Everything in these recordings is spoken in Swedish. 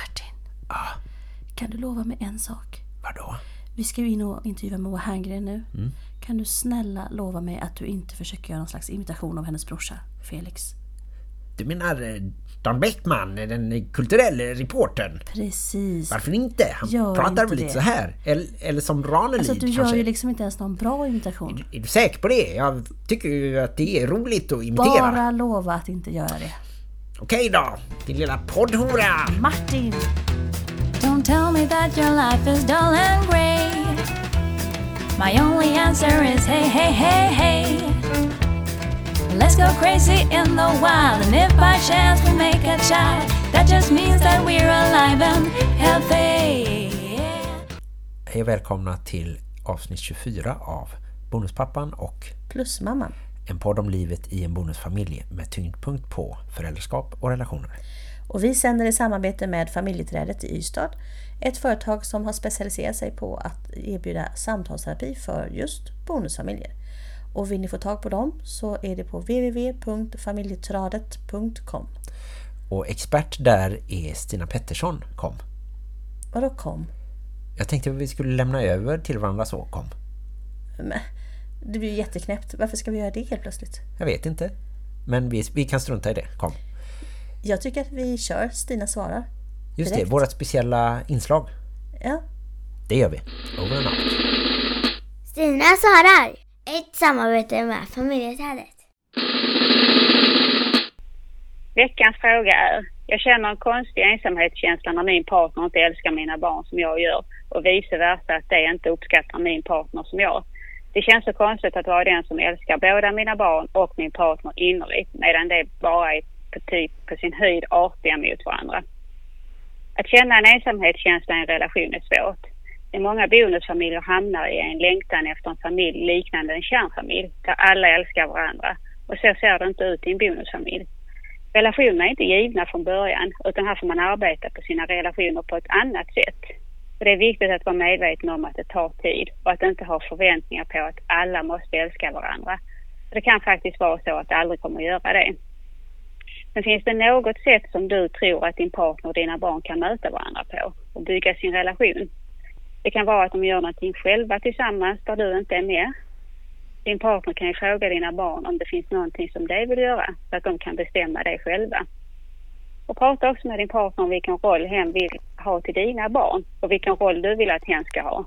Martin, Ja, kan du lova mig en sak? vadå? Vi ska ju in och intervjua Moa Herngren nu. Mm. Kan du snälla lova mig att du inte försöker göra någon slags imitation av hennes brorsa, Felix? Du menar eh, Dan Bäckman, den kulturella reportern? Precis. Varför inte? Han Gör pratar inte väl lite det. så här? Eller, eller som Ranelid Alltså du gör kanske? ju liksom inte ens någon bra imitation. Är du säker på det? Jag tycker ju att det är roligt att imitera. Bara lova att inte göra det. Okej då, din lilla poddhora! Martin! Don't tell me that your life is dull and grey. My only answer is hey, hey, hey, hey. Let's go crazy in the wild, and if by chance we make a child, that just means that we're alive and healthy. Hej och välkomna till avsnitt 24 av Bonuspappan och Plusmamman. En podd om livet i en bonusfamilj med tyngdpunkt på föräldraskap och relationer. Och vi sänder i samarbete med Familjeträdet i Ystad. Ett företag som har specialiserat sig på att erbjuda samtalsterapi för just bonusfamiljer. Och vill ni få tag på dem så är det på www.familjetradet.com. Och expert där är Stina Pettersson, kom. Vadå kom? Jag tänkte att vi skulle lämna över till varandra så, kom. Men, det blir ju jätteknäppt. Varför ska vi göra det helt plötsligt? Jag vet inte. Men vi, vi kan strunta i det, kom. Jag tycker att vi kör Stina svarar. Just Direkt. det, vårt speciella inslag. Ja, Det gör vi. Over and out. Stina svarar. Ett samarbete med familjeträdet. Veckans fråga är, jag känner en konstig ensamhetskänsla när min partner inte älskar mina barn som jag gör och vice versa att de inte uppskattar min partner som jag. Det känns så konstigt att vara den som älskar båda mina barn och min partner innerligt medan de bara är på, typ, på sin höjd artiga mot varandra. Att känna en ensamhetskänsla i en relation är svårt. I många bonusfamiljer hamnar i en längtan efter en familj liknande en kärnfamilj där alla älskar varandra. Och så ser det inte ut i en bonusfamilj. Relationerna är inte givna från början utan här får man arbeta på sina relationer på ett annat sätt. Och det är viktigt att vara medveten om att det tar tid och att inte ha förväntningar på att alla måste älska varandra. Det kan faktiskt vara så att det aldrig kommer att göra det. Men finns det något sätt som du tror att din partner och dina barn kan möta varandra på och bygga sin relation? Det kan vara att de gör någonting själva tillsammans där du inte är med. Din partner kan ju fråga dina barn om det finns någonting som de vill göra så att de kan bestämma det själva. Och prata också med din partner om vilken roll hen vill ha till dina barn och vilken roll du vill att hen ska ha.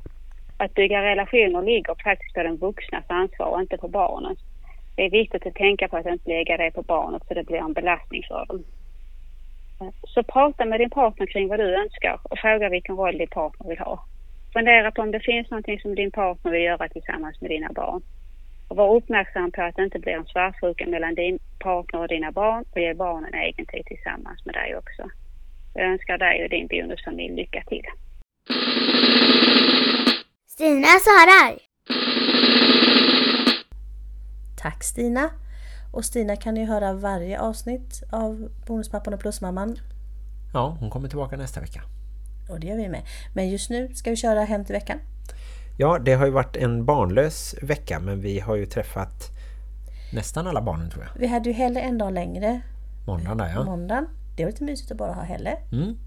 Att bygga relationer ligger faktiskt på den vuxnas ansvar och inte på barnens. Det är viktigt att tänka på att inte lägga det på barnet så det blir en belastning för dem. Så prata med din partner kring vad du önskar och fråga vilken roll din partner vill ha. Fundera på om det finns någonting som din partner vill göra tillsammans med dina barn. Och var uppmärksam på att det inte blir en svartsjuka mellan din partner och dina barn och ge barnen egen tid tillsammans med dig också. Jag önskar dig och din bonusfamilj lycka till. Stina svarar. tack Stina. Och Stina kan ju höra varje avsnitt av Bonuspappan och Plusmamman. Ja, hon kommer tillbaka nästa vecka. Och det gör vi med. Men just nu ska vi köra hem till veckan. Ja, det har ju varit en barnlös vecka men vi har ju träffat nästan alla barnen tror jag. Vi hade ju Helle en dag längre. Måndagen där ja. Måndagen. Det var lite mysigt att bara ha Helle. Mm,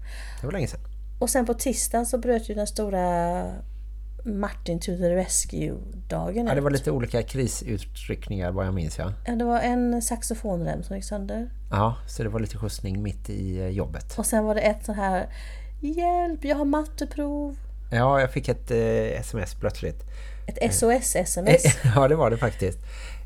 det var länge sedan. Och sen på tisdagen så bröt ju den stora Martin to the Rescue-dagen Ja, det var lite olika krisutryckningar vad jag minns ja. Ja, det var en saxofonrem som gick sönder. Ja, så det var lite skjutsning mitt i eh, jobbet. Och sen var det ett sån här Hjälp, jag har matteprov. Ja, jag fick ett eh, sms plötsligt. Ett SOS-sms. ja, det var det faktiskt.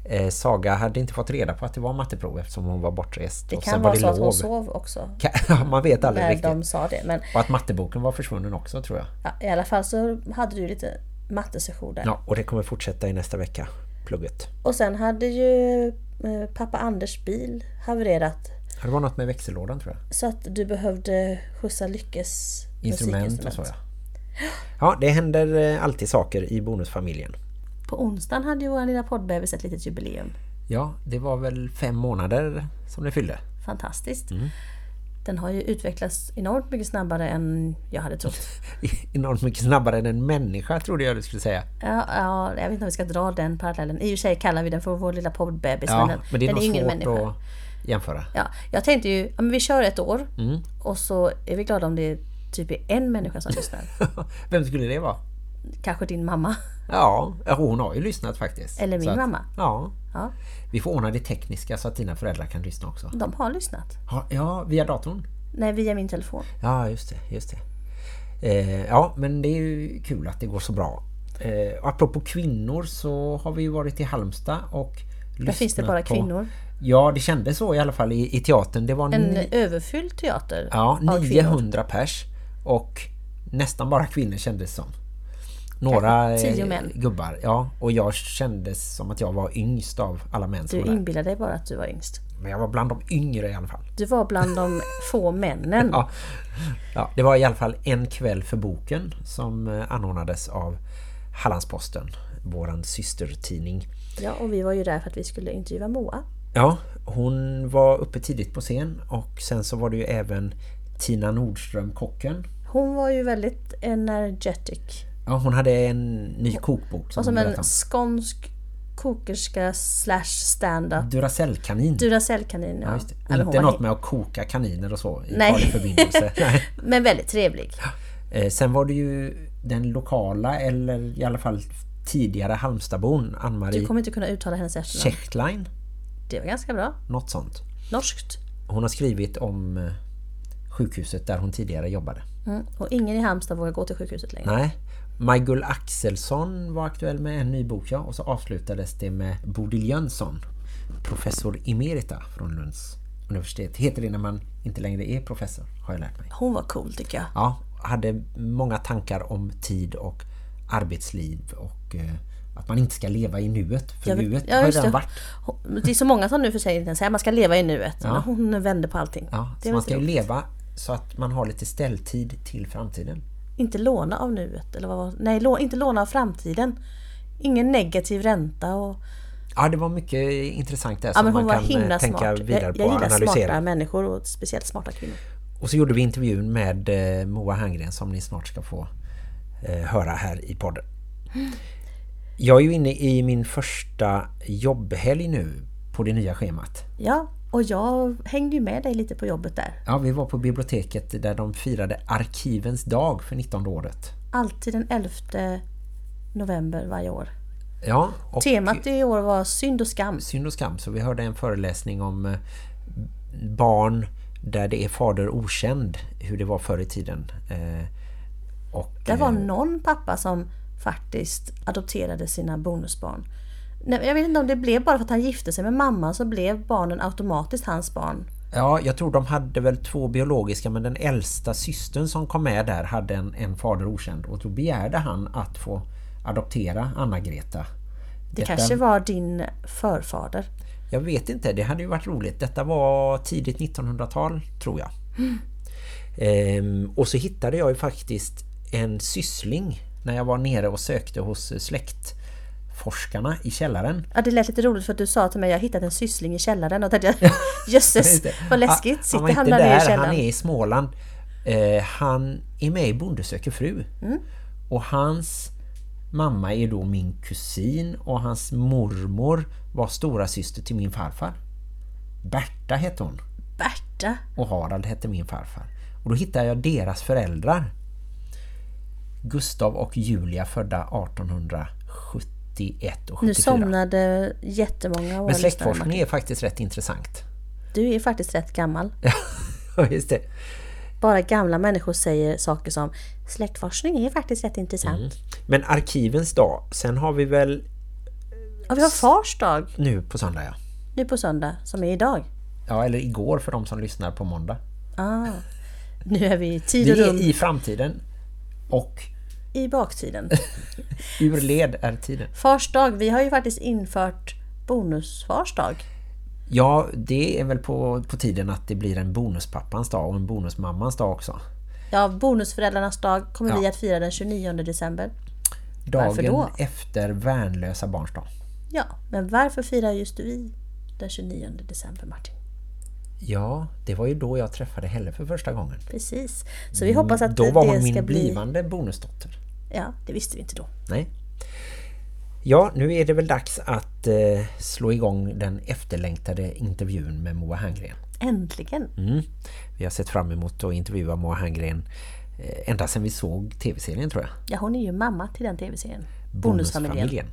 Eh, Saga hade inte fått reda på att det var matteprov eftersom hon var bortrest. Det och kan sen vara var det så att lov. hon sov också. Man vet aldrig När riktigt. de sa det. Men Och att matteboken var försvunnen också tror jag. ja, i alla fall så hade du lite mattesession där. Ja, och det kommer fortsätta i nästa vecka, plugget. Och sen hade ju eh, pappa Anders bil havererat. Det var något med växellådan tror jag. Så att du behövde skjutsa Lyckes Instrument och så ja. Ja, det händer eh, alltid saker i bonusfamiljen. På onsdagen hade ju vår lilla poddbebis ett litet jubileum. Ja, det var väl fem månader som det fyllde. Fantastiskt. Mm. Den har ju utvecklats enormt mycket snabbare än jag hade trott. Enormt mycket snabbare än en människa trodde jag du skulle säga. Ja, ja, jag vet inte om vi ska dra den parallellen. I och för sig kallar vi den för vår lilla poddbebis, Ja, men den, men det är den är ingen människa. att jämföra. Ja, jag tänkte ju, ja, men vi kör ett år Mm. och så är vi glada om det typ är en människa som lyssnar. Vem skulle det vara? Kanske din mamma. Ja, hon har ju lyssnat faktiskt. Eller min att- mamma. Ja, Ja, vi får ordna det tekniska så att dina föräldrar kan lyssna också. de har lyssnat. Ja, Ja, via datorn. Nej, via min telefon. Ja, just det. Just det. Eh, ja, men det är ju kul att det går så bra. Eh, apropå kvinnor så har vi ju varit i Halmstad och Där finns det bara på- kvinnor. Ja, det kändes så i alla fall i, i teatern. Det var En överfylld teater ja, av kvinnor. 900 pers och nästan bara kvinnor kändes som. Några tio eh, män. gubbar, ja. Och jag kändes som att jag var yngst av alla män som Du var där. inbillar dig bara att du var yngst. Men jag var bland de yngre i alla fall. Du var bland de få männen. Ja. ja, det var i alla fall en kväll för boken som eh, anordnades av Hallandsposten, våran systertidning. Ja, och vi var ju där för att vi skulle intervjua Moa. Ja, hon var uppe tidigt på scen och sen så var det ju även Tina Nordström, kocken. Hon var ju väldigt energetic. Ja, hon hade en ny kokbok som Och som en skånsk kokerska slash stand-up. Duracell-kanin. Duracell-kanin, ja. Ja, Inte något med att koka kaniner och så i Nej. förbindelse. Nej. Men väldigt trevlig. Eh, sen var det ju den lokala, eller i alla fall tidigare Halmstadbon, Du Ann-Marie kommer inte kunna uttala hennes efternamn. Checkline. Det var ganska bra. Något sånt. Norskt. Hon har skrivit om eh, sjukhuset där hon tidigare jobbade. Mm. Och ingen i Halmstad vågar gå till sjukhuset längre. Nej. Majgull Axelsson var aktuell med en ny bok, ja. Och så avslutades det med Bodil Jönsson, professor emerita från Lunds universitet. Heter det när man inte längre är professor, har jag lärt mig. Hon var cool tycker jag. Ja, hade många tankar om tid och arbetsliv och eh, att man inte ska leva i nuet. För vet- nuet ja, har redan det. varit. Det är så många som nu för sig säger att man ska leva i nuet. Ja. Hon vände på allting. Ja, man ska ju leva så att man har lite ställtid till framtiden. Inte låna av nuet. Eller vad var... Nej, lå... inte låna av framtiden. Ingen negativ ränta. Och... Ja, det var mycket intressant där Ja, som man kan eh, tänka smart. vidare jag, på jag och gillar analysera. smarta människor och speciellt smarta kvinnor. Och så gjorde vi intervjun med eh, Moa Herngren som ni snart ska få eh, höra här i podden. Jag är ju inne i min första jobbhelg nu på det nya schemat. Ja, och jag hängde ju med dig lite på jobbet där. Ja, vi var på biblioteket där de firade Arkivens dag för 19 året. Alltid den 11 november varje år. Ja, och Temat i år var synd och skam. synd och skam. Så vi hörde en föreläsning om eh, barn där det är fader okänd, hur det var förr i tiden. Eh, och, Det var eh, någon pappa som faktiskt adopterade sina bonusbarn. Nej, Jag vet inte om det blev bara för att han gifte sig med mamman så blev barnen automatiskt hans barn. Ja, jag tror de hade väl två biologiska men den äldsta systern som kom med där hade en, en fader okänd och då begärde han att få adoptera Det Anna-Greta. Detta- kanske var din förfader. Jag vet inte, det hade ju varit roligt. Detta var tidigt 1900-tal tror jag. Ehm, och så hittade jag ju faktiskt en syssling när jag var nere och sökte hos släktforskarna i källaren. Ja, det lät lite roligt för att du sa till mig att jag hittat en syssling i källaren och tänkte jösses, vad läskigt. Han- Sitter han han där nere i källaren? han är i Småland. Eh, han är med i Bonde söker fru. Mm. Och hans mamma är då min kusin och hans mormor var stora syster till min farfar. Berta hette hon Berta. och Harald hette min farfar. Och då hittade jag deras föräldrar. Gustav och Julia födda 1871 och 74. Nu somnade jättemånga av Men släktforskning är faktiskt rätt intressant. Du är faktiskt rätt gammal. Ja, just det. Bara gamla människor säger saker som släktforskning är faktiskt rätt intressant. Mm. Men arkivens dag, sen har vi väl Ja, vi har fars dag nu på söndag ja. nu på söndag, som är idag. Ja, eller igår för de som lyssnar på måndag. Ah, nu är vi i tid och Vi är rum i framtiden och i baktiden. ur led är tiden. Fars dag, vi har ju faktiskt infört bonusfars dag. Ja, det är väl på, på tiden att det blir en bonuspappans dag och en bonusmammans dag också. Ja, bonusföräldrarnas dag kommer Ja. vi att fira den 29 december. Varför Dagen då? efter värnlösa barns dag. Ja, men varför firar just vi den 29 december Martin? Ja, det var ju då jag träffade Helle för första gången. Precis. Så vi hoppas att Då var hon min bli... blivande bonusdotter. Ja, det visste vi inte då. Nej. Ja, nu är det väl dags att eh, slå igång den efterlängtade intervjun med Moa Herngren. Äntligen! Mm. Vi har sett fram emot att intervjua Moa Herngren eh, ända sedan vi såg tv-serien tror jag. Ja, hon är ju mamma till den tv-serien. Bonusfamiljen.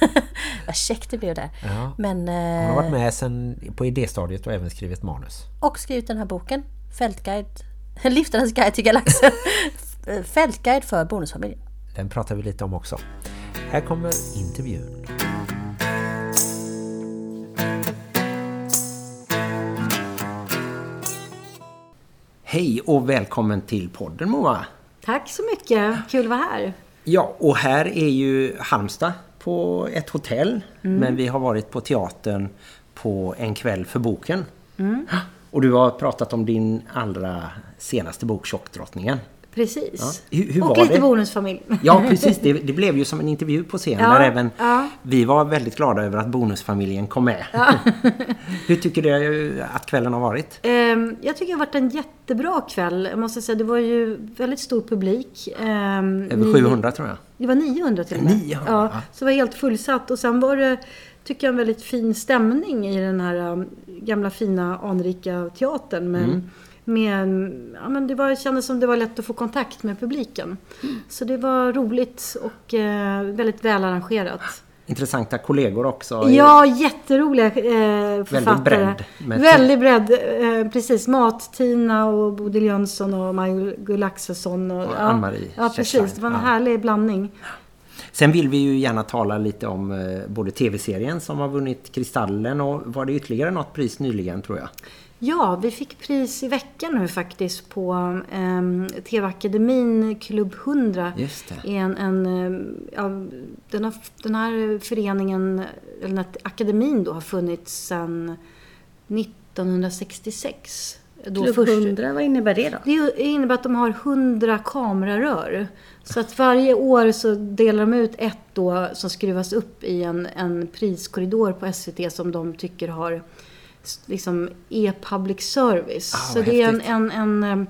Vad käckt det blev där. Ja. Men, Hon har varit eh, med sen på idéstadiet och även skrivit manus. och skrivit den här boken. Fältguide. Liftarens guide till galaxen. Fältguide för bonusfamiljen. Den pratar vi lite om också. Här kommer intervjun. Hej och välkommen till podden Moa. Tack så mycket, kul att vara här. Ja, och här är ju Halmstad på ett hotell. Men vi har varit på teatern på en kväll för boken. Och du har pratat om din allra senaste bok, Tjockdrottningen. Precis. Ja, hur- hur och lite det? bonusfamilj. Ja, precis. Det, det blev ju som en intervju på scen Ja, där även ja. vi var väldigt glada över att bonusfamiljen kom med. Hur tycker du att kvällen har varit? Ehm, jag tycker det har varit en jättebra kväll. Jag måste säga, det var ju väldigt stor publik. Ehm, Över ni- 700 tror jag. Det var 900 till och med. 900, ja, så det var helt fullsatt. Och sen var det, tycker jag, en väldigt fin stämning i den här um, gamla fina anrika teatern. Med, Mm. Med, ja, men det var, kändes som det var lätt att få kontakt med publiken. Mm. Så det var roligt och eh, väldigt välarrangerat. Intressanta kollegor också. Ja, jätteroliga eh, författare. bredd med- Väldigt bredd. Eh, precis. Mat-Tina och Bodil Jönsson och Maj-Gull Axelsson. Och, Och Ann-Marie Ja, precis. Kärrstein. Det var en Ja. härlig blandning. Sen vill vi ju gärna tala lite om eh, både tv-serien som har vunnit Kristallen och var det ytterligare något pris nyligen tror jag. Ja, vi fick pris i veckan nu faktiskt på um, TV-akademin Klubb 100. Just det. En, en, ehm, ja, den, har, den här föreningen, eller den här akademin då, har funnits sedan 1966. Då Klubb först- 100, vad innebär det då? Det innebär att de har 100 kamerarör. Så att varje år så delar de ut ett då som skruvas upp i en, en priskorridor på SVT som de tycker har liksom är public service. Ah, så det är en, en, en, em,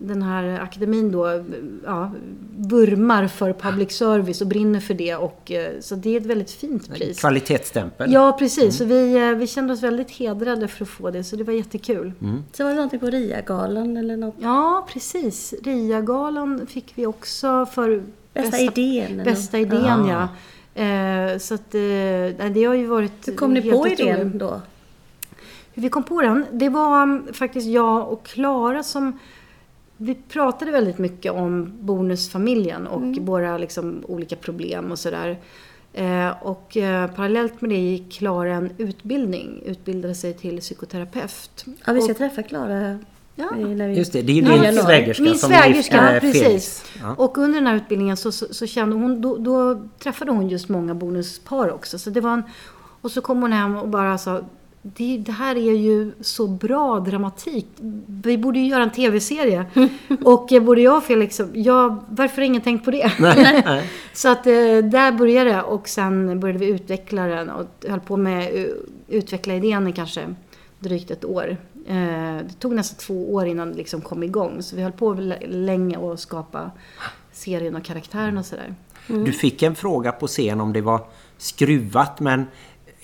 den här akademin då ja, vurmar för public service och brinner för det. Och, eh, så det är ett väldigt fint pris. Kvalitetsstämpel. Ja, precis. Så vi, eh, vi kände oss väldigt hedrade för att få det, så det var jättekul. Så var det någonting på RIA-galan eller något? Ja, precis. RIA-galan fick vi också för Bästa idén, eller Bästa idén, Ah. ja. Eh, så att, eh, nej, det har ju varit Hur kom ni på otroligt. idén då? Hur vi kom på den? Det var um, faktiskt jag och Klara som... Vi pratade väldigt mycket om bonusfamiljen och Mm. våra liksom, olika problem och sådär. Eh, och eh, parallellt med det gick Klara en utbildning, utbildade sig till psykoterapeut. Ja, vi ska Och- träffa Klara Ja. eh, när vi... Just det, det är ju Ja, din januari. svägerska Min som svägerska, gifte precis. Ja. Och under den här utbildningen så, så, så kände hon, då, då träffade hon just många bonuspar också. Så det var en, och så kom hon hem och bara sa, det, det här är ju så bra dramatik. Vi borde ju göra en tv-serie. och eh, både jag och Felix, ja, varför har ingen tänkt på det? Nej, nej. Så att eh, där började det och sen började vi utveckla den och höll på med uh, utveckla idén i kanske drygt ett år. Eh, det tog nästan två år innan det liksom kom igång så vi höll på länge att skapa serien och karaktärerna och sådär. Du fick en fråga på scen om det var skruvat men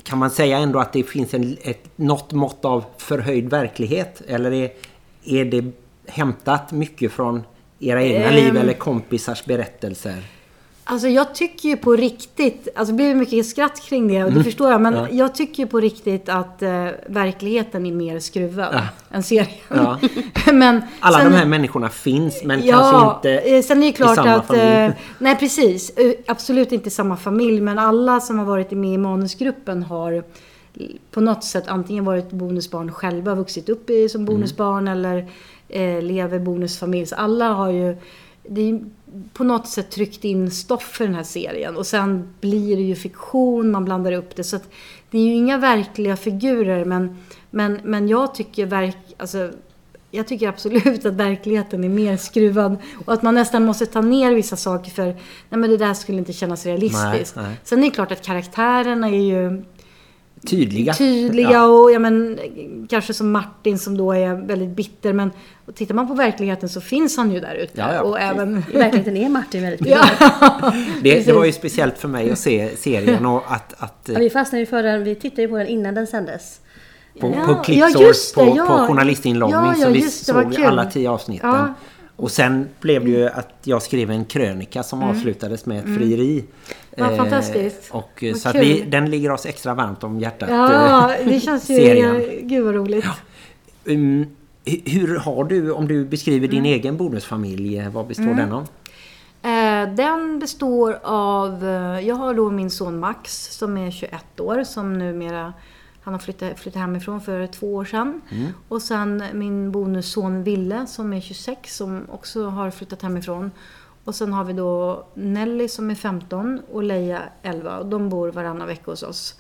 kan man säga ändå att det finns en, ett, något mått av förhöjd verklighet? Eller är, är det hämtat mycket från era egna Ehm. liv eller kompisars berättelser? Alltså jag tycker ju på riktigt, alltså det blir mycket skratt kring det och det förstår jag, men Ja. jag tycker ju på riktigt att eh, verkligheten är mer skruvad än serien. Ja. men Alla sen- de här människorna finns men Ja, kanske inte eh, sen är det klart i samma att... familj. Eh, nej, precis. Absolut inte i samma familj, men alla som har varit med i manusgruppen har på något sätt antingen varit bonusbarn själva, vuxit upp i, som bonusbarn eller eh, lever bonusfamilj. Så alla har ju det är på något sätt tryckt in stoff för den här serien och sen blir det ju fiktion, man blandar upp det. Så att det är ju inga verkliga figurer men, men, men jag tycker verk, alltså, jag tycker absolut att verkligheten är mer skruvad och att man nästan måste ta ner vissa saker för nej men det där skulle inte kännas realistiskt. Nej, nej. Sen är det klart att karaktärerna är ju Tydliga. tydliga Ja. och ja, men, kanske som Martin som då är väldigt bitter. Men och tittar man på verkligheten så finns han ju där ute. Ja, ja, och precis. även... I verkligheten är Martin väldigt. Ja. Det, det var ju speciellt för mig att se serien och att, att Ja, vi fastnade ju för den, vi tittade ju på den innan den sändes. på, Ja, på det, på, ja. på journalistinloggning Ja, ja, så vi det, såg alla tio avsnitten. Ja. Och sen blev det ju att jag skrev en krönika som avslutades med ett frieri. Mm. Eh, Ja, fantastiskt. Och, Vad så vi, den ligger oss extra varmt om hjärtat. ja, eh, det känns ju... serien. Gud vad roligt. Um, hu- hur har du, om du beskriver Mm. din egen bonusfamilj, eh, vad består den av? Eh, den består av, eh, jag har då min son Max som är 21 år som numera, han har flyttat, flyttat hemifrån för två år sedan. Och sen min bonusson Ville som är 26 som också har flyttat hemifrån. Och sen har vi då Nelly som är 15 och Leia 11 och de bor varannan vecka hos oss.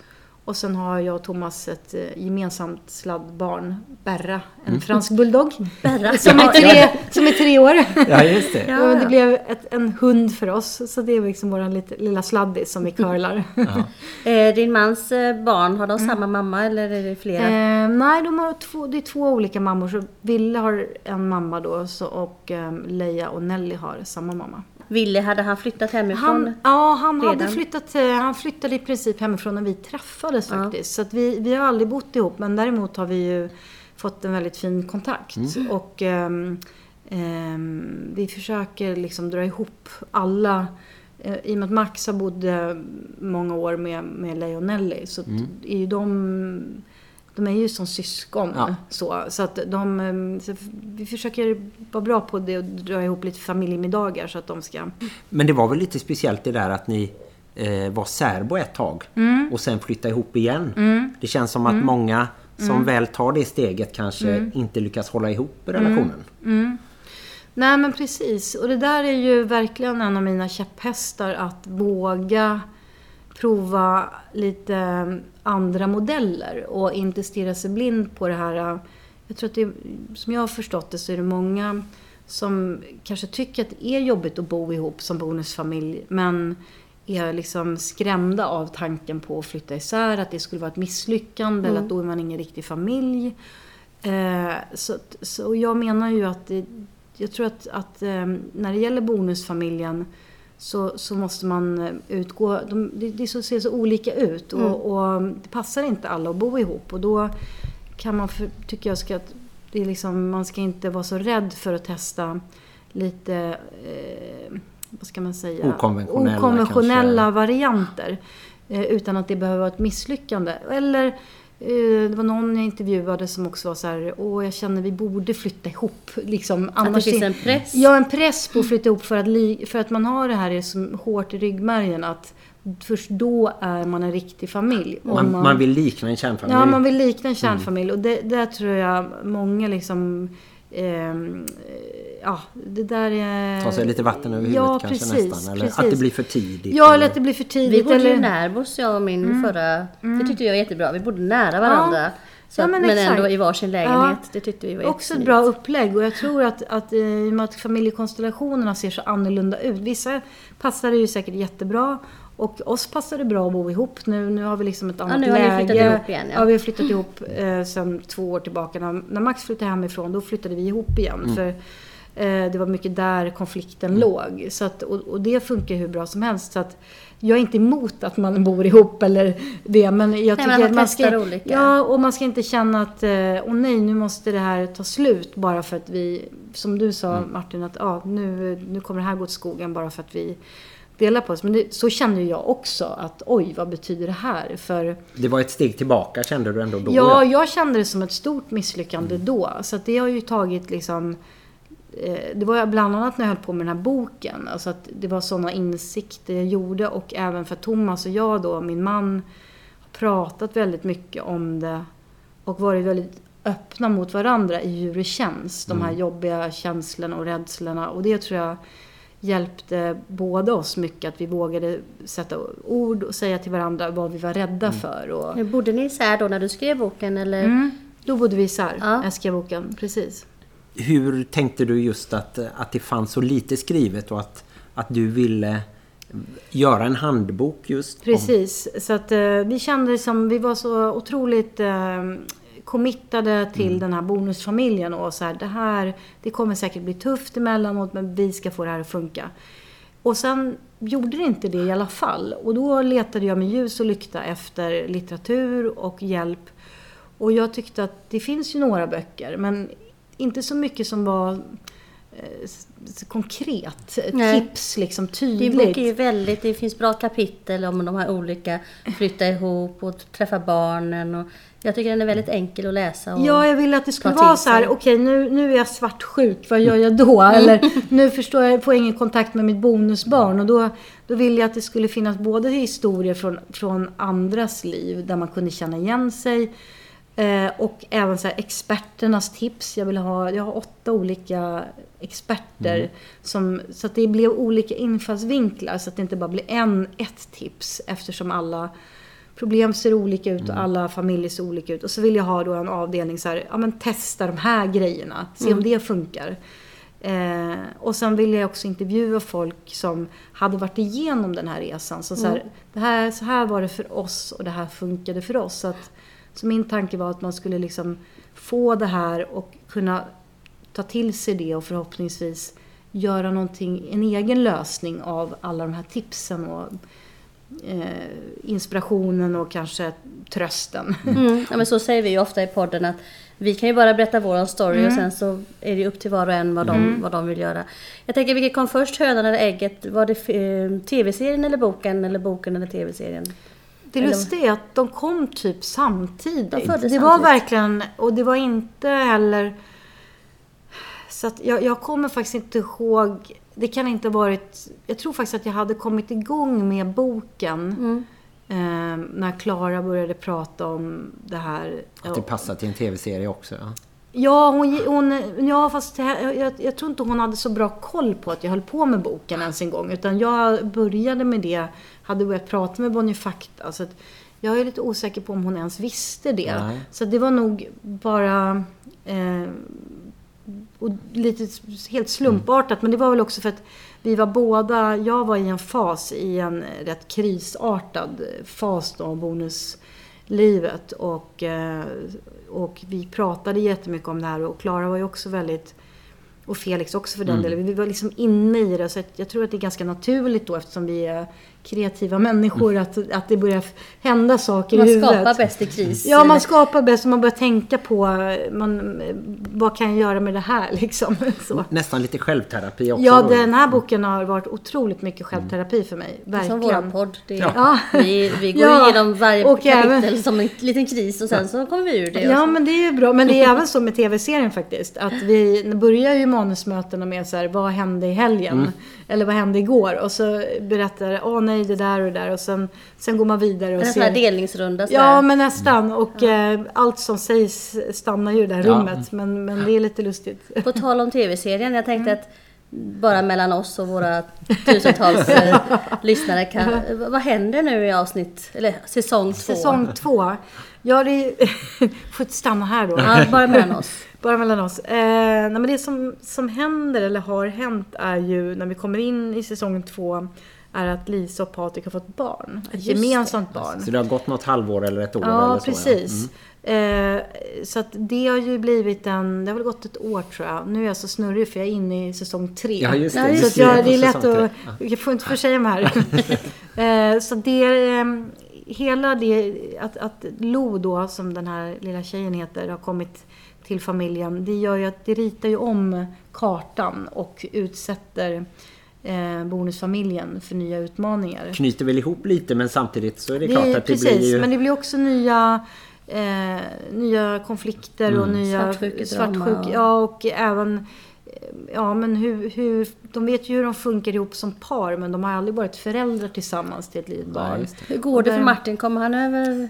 Och sen har jag och Thomas ett eh, gemensamt sladdbarn, Berra, en fransk bulldog. Berra. Som är tre, som är tre år. Ja, just det. Ja. Och det blev ett, en hund för oss, så det är liksom vår lilla sladdis som vi curlar. Eh, din mans eh, barn, har de samma mamma eller är det flera? eh, nej, de har två, det är två olika mammor. Så Ville har en mamma då så, och eh, Leia och Nelly har samma mamma. Ville, hade han flyttat hemifrån? Han, ja, han, hade flyttat, eh, han flyttade i princip hemifrån när vi träffades Ja. faktiskt. Så att vi, vi har aldrig bott ihop men däremot har vi ju fått en väldigt fin kontakt. Och ehm, ehm, vi försöker liksom dra ihop alla eh, i och med att Max har bott eh, många år med, med Leonelli så att är ju de, de är ju som syskon. Ja. Så, så att de, eh, så vi försöker vara bra på det och dra ihop lite familjemiddagar så att de ska Men det var väl lite speciellt det där att ni eh, var särbo ett tag Mm. och sen flyttade ihop igen. Det känns som att många som Mm. väl tar det steget kanske inte lyckas hålla ihop relationen. Nej men precis. Och det där är ju verkligen en av mina käpphästar. Att våga prova lite andra modeller. Och inte stirra sig blind på det här. Jag tror att det, som jag har förstått det så är det många som kanske tycker att det är jobbigt att bo ihop som bonusfamilj. Men är liksom skrämda av tanken på att flytta isär. Att det skulle vara ett misslyckande eller att då är man ingen riktig familj. Eh, så, så jag menar ju att det, jag tror att, att eh, när det gäller bonusfamiljen så, så måste man eh, utgå... De, det, så, ser så olika ut och, och det passar inte alla att bo ihop. Och då kan man, för, tycker jag, ska, det är liksom, man ska inte vara så rädd för att testa lite... Eh, vad ska man säga? Okonventionella Okonventionella varianter. Eh, utan att det behöver vara ett misslyckande. Eller det var någon jag intervjuade som också var så här, åh jag känner vi borde flytta ihop. Liksom, Att det annars finns är- en press? Ja, en press på att flytta ihop för att, för att man har det här som hårt i ryggmärgen att först då är man en riktig familj. Om Man, man vill likna en kärnfamilj. Ja, man vill likna en kärnfamilj. Och det, där tror jag många liksom... ehm, ja, det där är... Ta sig lite vatten över huvudet ja, kanske precis, nästan. Eller precis. att det blir för tidigt. Ja, eller att det blir för tidigt. Vi bodde ju eller... närbos jag och min förra. Det tyckte jag var jättebra. Vi bodde nära varandra. Så Ja, men men ändå i varsin lägenhet. Ja. Det tyckte vi var Också ett bra upplägg och jag tror att, att eh, i och med att familjekonstellationerna ser så annorlunda ut. Vissa passar det ju säkert jättebra och oss passar det bra att bo ihop nu. Nu har vi liksom ett annat nu har läge. flyttat ihop igen, ja. ja. vi har flyttat ihop eh, sedan två år tillbaka. När, när Max flyttade hemifrån då flyttade vi ihop igen. För eh, det var mycket där konflikten låg. Så att, och, och det funkar hur bra som helst. Så att, jag är inte emot att man bor ihop eller det, men jag men tycker man att man ska... olika. Ja, och man ska inte känna att, eh, åh nej, nu måste det här ta slut bara för att vi, som du sa Martin, att ja, nu, nu kommer det här gå åt skogen bara för att vi delar på oss. Men det, så känner jag också, att oj, vad betyder det här? För Det var ett steg tillbaka kände du ändå då? ja, jag kände det som ett stort misslyckande då. Så att det har ju tagit liksom eh, det var bland annat när jag höll på med den här boken. Alltså att det var sådana insikter jag gjorde och även för Thomas och jag då, min man, har pratat väldigt mycket om det och varit väldigt öppna mot varandra i hur det känns. De här jobbiga känslorna och rädslorna. Och det tror jag hjälpte båda oss mycket. Att vi vågade sätta ord och säga till varandra vad vi var rädda för. Och, Men Bodde ni isär då när du skrev boken eller? Mm. Då bodde vi isär, Ja. jag skrev boken. Precis. Hur tänkte du just att, att det fanns så lite skrivet och att, att du ville göra en handbok just. om- Precis, så att eh, vi kände som, vi var så otroligt eh, committade till den här bonusfamiljen och så här, det här, det kommer säkert bli tufft emellanåt men vi ska få det här att funka. Och sen gjorde det inte det i alla fall och då letade jag med ljus och lykta efter litteratur och hjälp. Och jag tyckte att det finns ju några böcker men inte så mycket som var eh, konkret, Nej. tips liksom Din tydligt. bok är ju väldigt, det finns bra kapitel om de här olika flytta ihop och träffa barnen. Och jag tycker den är väldigt enkel att läsa. Och, Ja, jag ville att det skulle vara så här, okej nu, nu är jag svartsjuk, vad gör jag då? Mm. Eller nu förstår jag, får jag ingen kontakt med mitt bonusbarn. Och då, då ville jag att det skulle finnas både historier från, från andras liv, där man kunde känna igen sig. Eh, och även så här experternas tips. Jag, ville ha, jag har åtta olika experter. Som, så att det blev olika infallsvinklar. Så att det inte bara blir en, ett tips. Eftersom alla problem ser olika ut och alla familjer ser olika ut. Och så vill jag ha då en avdelning så här, ja men testa de här grejerna. Se om det funkar. Eh, och sen vill jag också intervjua folk som hade varit igenom den här resan. Så, så, här, det här, så här var det för oss och det här funkade för oss. Så, att, så min tanke var att man skulle liksom få det här och kunna ta till sig det och förhoppningsvis göra någonting, en egen lösning av alla de här tipsen och eh, inspirationen och kanske trösten. Mm, ja, men så säger vi ju ofta i podden att vi kan ju bara berätta vår story Mm. och sen så är det upp till var och en vad de, vad de vill göra. Jag tänker vilket kom först, hönan eller ägget? Var det eh, tv-serien eller boken eller boken eller tv-serien? Det lustiga är att de kom typ samtidigt. De det var samtidigt. verkligen, och det var inte heller... Så att jag, jag kommer faktiskt inte ihåg, det kan inte ha varit... Jag tror faktiskt att jag hade kommit igång med boken Mm. eh, när Klara började prata om det här. Att det passar till en tv-serie också. Ja. Ja, hon, hon, ja fast jag, jag, tror inte hon hade så bra koll på att jag höll på med boken ens en gång. Utan jag började med det, hade börjat prata med Bonnie Fakta. Så att jag är lite osäker på om hon ens visste det. Nej. Så det var nog bara eh, och lite helt slumpartat. Men det var väl också för att vi var båda, jag var i en fas, i en rätt krisartad fas då, bonuslivet. Och, eh, och vi pratade jättemycket om det här och Klara var ju också väldigt och Felix också för den delen. Vi var liksom inne i det. Så jag tror att det är ganska naturligt då eftersom vi är kreativa människor att, att det börjar hända saker Man i huvudet. skapar bäst i kris. Ja, man skapar bäst och man börjar tänka på man, vad kan jag göra med det här liksom. Så. Nästan lite självterapi också. Ja, då. den här boken har varit otroligt mycket självterapi för mig. Som Verkligen. våran podd. Det, Ja. vi, vi går Ja, igenom varje och kapitel även- som en liten kris och sen så kommer vi ur det. Ja, men det är ju bra. Men det är även så med tv-serien faktiskt. Att vi börjar ju manusmötena med så här, vad hände i helgen? Mm. Eller vad hände igår? Och så berättar, åh nej, det där och det där. Och sen, sen går man vidare och en sån här ser. delningsrunda. så Ja, här. men nästan. Och eh, allt som sägs stannar ju i det här Ja. rummet. Men, men det är lite lustigt. På tal om tv-serien, jag tänkte Mm. att bara mellan oss och våra tusentals eh, lyssnare kan, vad händer nu i avsnitt, eller säsong två? Säsong två. Ja, det är... får stanna här då. Ja, bara mellan oss. Bara mellan oss. Eh, nej, men det som, som händer, eller har hänt, är ju när vi kommer in i säsong två, är att Lisa och Patrik har fått barn. Ett Just det. gemensamt barn. Så det har gått något halvår eller ett år Ja, eller så? precis. Mm. Eh, så att det har ju blivit en, det har väl gått ett år tror jag. Nu är jag så snurrig för jag är inne i säsong tre. Ja, just det. Ja, Vi Så att jag, det är lätt säsong tre. att, jag får inte försäga mig här. eh, så det eh, hela det, att, att Lo då, som den här lilla tjejen heter, har kommit till familjen. Det gör ju att det ritar ju om kartan och utsätter eh, bonusfamiljen för nya utmaningar. Knyter väl ihop lite men samtidigt så är det, klart att det precis, blir ju... men det blir också nya, eh, nya konflikter och Mm. nya Svartsjukedrama svartsjuk, och- Ja, och även Ja, men hur, hur, de vet ju hur de funkar ihop som par, men de har aldrig varit föräldrar tillsammans till ett litet Ja. Hur går det för Martin? Kommer han över